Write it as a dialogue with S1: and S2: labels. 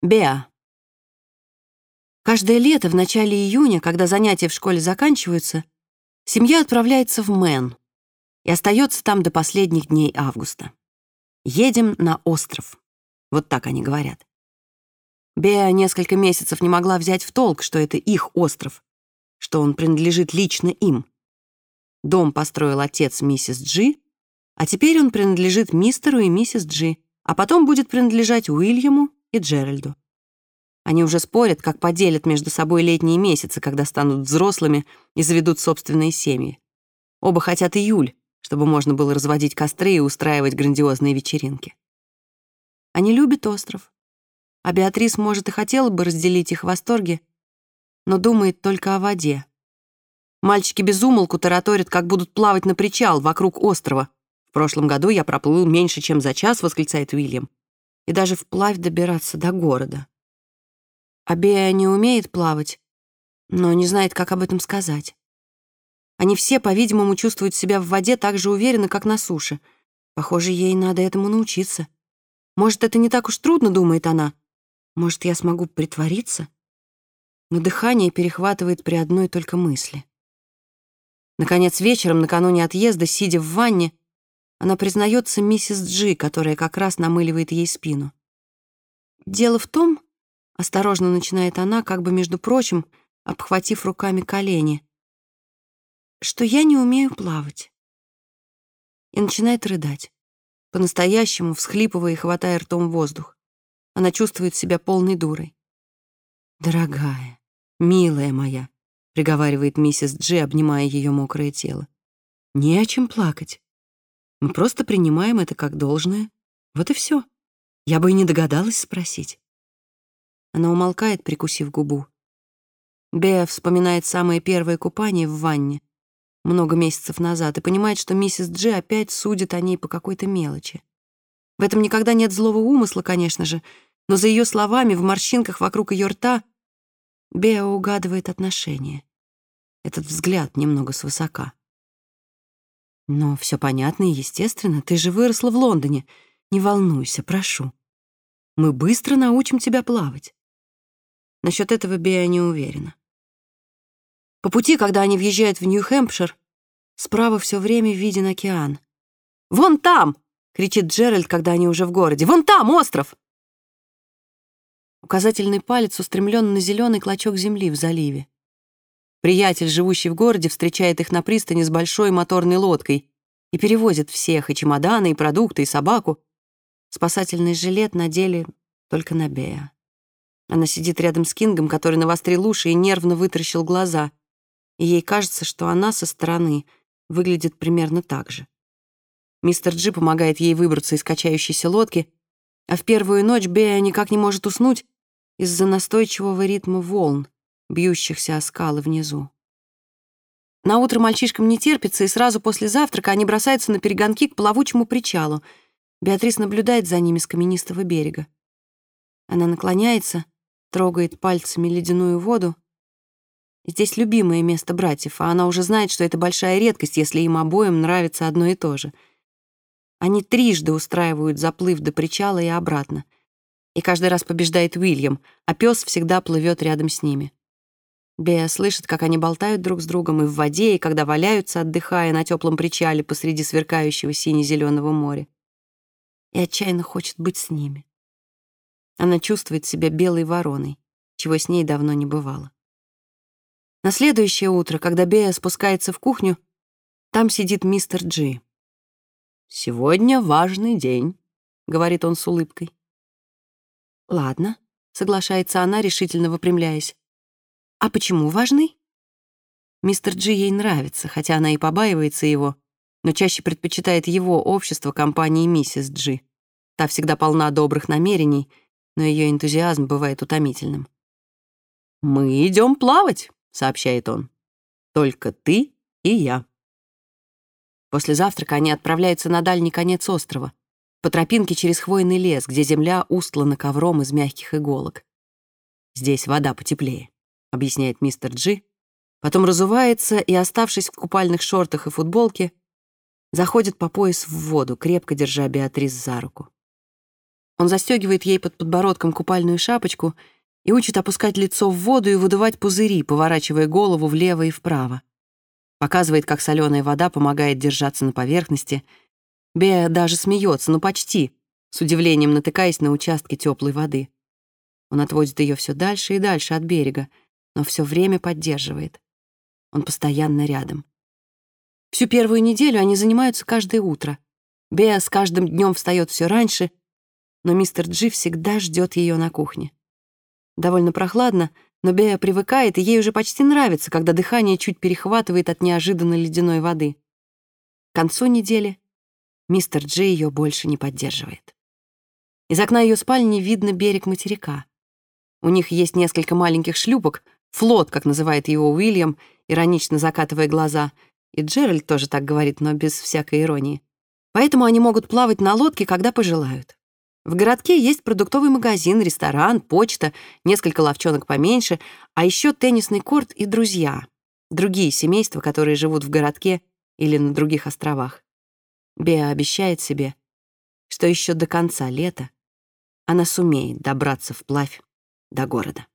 S1: Беа. Каждое лето в начале июня, когда занятия в школе заканчиваются, семья отправляется в Мэн и остается там до последних дней августа. Едем на остров. Вот так они говорят. Беа несколько месяцев не могла взять в толк, что это их остров, что он принадлежит лично им. Дом построил отец миссис Джи, а теперь он принадлежит мистеру и миссис Джи, а потом будет принадлежать Уильяму и Джеральду. Они уже спорят, как поделят между собой летние месяцы, когда станут взрослыми и заведут собственные семьи. Оба хотят июль, чтобы можно было разводить костры и устраивать грандиозные вечеринки. Они любят остров. А Беатрис, может, и хотела бы разделить их восторги, но думает только о воде. Мальчики без умолку тараторят, как будут плавать на причал вокруг острова. В прошлом году я проплыл меньше, чем за час, восклицает Уильям и даже вплавь добираться до города. А Бея не умеет плавать, но не знает, как об этом сказать. Они все, по-видимому, чувствуют себя в воде так же уверенно, как на суше. Похоже, ей надо этому научиться. Может, это не так уж трудно, думает она. Может, я смогу притвориться? Но дыхание перехватывает при одной только мысли. Наконец, вечером, накануне отъезда, сидя в ванне, она признается миссис Джи, которая как раз намыливает ей спину. «Дело в том, — осторожно начинает она, как бы, между прочим, обхватив руками колени, что я не умею плавать. И начинает рыдать, по-настоящему всхлипывая и хватая ртом воздух. Она чувствует себя полной дурой. «Дорогая, милая моя», — приговаривает миссис Джи, обнимая ее мокрое тело, — «не о чем плакать. Мы просто принимаем это как должное. Вот и все. Я бы и не догадалась спросить. Она умолкает, прикусив губу. Беа вспоминает самое первое купание в ванне много месяцев назад и понимает, что миссис Джи опять судит о ней по какой-то мелочи. В этом никогда нет злого умысла, конечно же, но за ее словами, в морщинках вокруг ее рта, Беа угадывает отношения. Этот взгляд немного свысока. Но все понятно и естественно. Ты же выросла в Лондоне. Не волнуйся, прошу. Мы быстро научим тебя плавать. Насчет этого Беа не уверена. По пути, когда они въезжают в Нью-Хэмпшир, справа все время виден океан. «Вон там!» — кричит Джеральд, когда они уже в городе. «Вон там остров!» Указательный палец устремлен на зеленый клочок земли в заливе. Приятель, живущий в городе, встречает их на пристани с большой моторной лодкой и перевозит всех, и чемоданы, и продукты, и собаку. Спасательный жилет надели только на Бея. Она сидит рядом с Кингом, который навострил уши и нервно вытаращил глаза. И ей кажется, что она со стороны выглядит примерно так же. Мистер Джи помогает ей выбраться из качающейся лодки, а в первую ночь Бея никак не может уснуть из-за настойчивого ритма волн, бьющихся о скалы внизу. На утро мальчишкам не терпится, и сразу после завтрака они бросаются на перегонки к плавучему причалу. Беатрис наблюдает за ними с каменистого берега. Она наклоняется, трогает пальцами ледяную воду. Здесь любимое место братьев, а она уже знает, что это большая редкость, если им обоим нравится одно и то же. Они трижды устраивают заплыв до причала и обратно. И каждый раз побеждает Уильям, а пес всегда плывет рядом с ними. Беа слышит, как они болтают друг с другом и в воде, и когда валяются, отдыхая на теплом причале посреди сверкающего сине-зеленого моря. И отчаянно хочет быть с ними. Она чувствует себя белой вороной, чего с ней давно не бывало. На следующее утро, когда Беа спускается в кухню, там сидит мистер Джи. «Сегодня важный день», — говорит он с улыбкой. «Ладно», — соглашается она, решительно выпрямляясь. «А почему важный?» Мистер Джи ей нравится, хотя она и побаивается его, но чаще предпочитает его общество компании миссис Джи. Та всегда полна добрых намерений, но ее энтузиазм бывает утомительным. «Мы идем плавать», — сообщает он. «Только ты и я». После завтрака они отправляются на дальний конец острова, по тропинке через хвойный лес, где земля устлана ковром из мягких иголок. Здесь вода потеплее. — объясняет мистер Джи, потом разувается и, оставшись в купальных шортах и футболке, заходит по пояс в воду, крепко держа Беатрис за руку. Он застегивает ей под подбородком купальную шапочку и учит опускать лицо в воду и выдувать пузыри, поворачивая голову влево и вправо. Показывает, как соленая вода помогает держаться на поверхности. Беа даже смеется, ну почти, с удивлением натыкаясь на участки теплой воды. Он отводит ее все дальше и дальше от берега, но все время поддерживает. Он постоянно рядом. Всю первую неделю они занимаются каждое утро. Беа с каждым днем встает все раньше, но мистер Джи всегда ждет ее на кухне. Довольно прохладно, но Беа привыкает, и ей уже почти нравится, когда дыхание чуть перехватывает от неожиданно ледяной воды. К концу недели мистер Джи ее больше не поддерживает. Из окна ее спальни видно берег материка. У них есть несколько маленьких шлюпок, флот, как называет его Уильям, иронично закатывая глаза, и Джеральд тоже так говорит, но без всякой иронии. Поэтому они могут плавать на лодке, когда пожелают. В городке есть продуктовый магазин, ресторан, почта, несколько ловчонок поменьше, а еще теннисный корт и друзья, другие семейства, которые живут в городке или на других островах. Беа обещает себе, что еще до конца лета она сумеет добраться вплавь до города.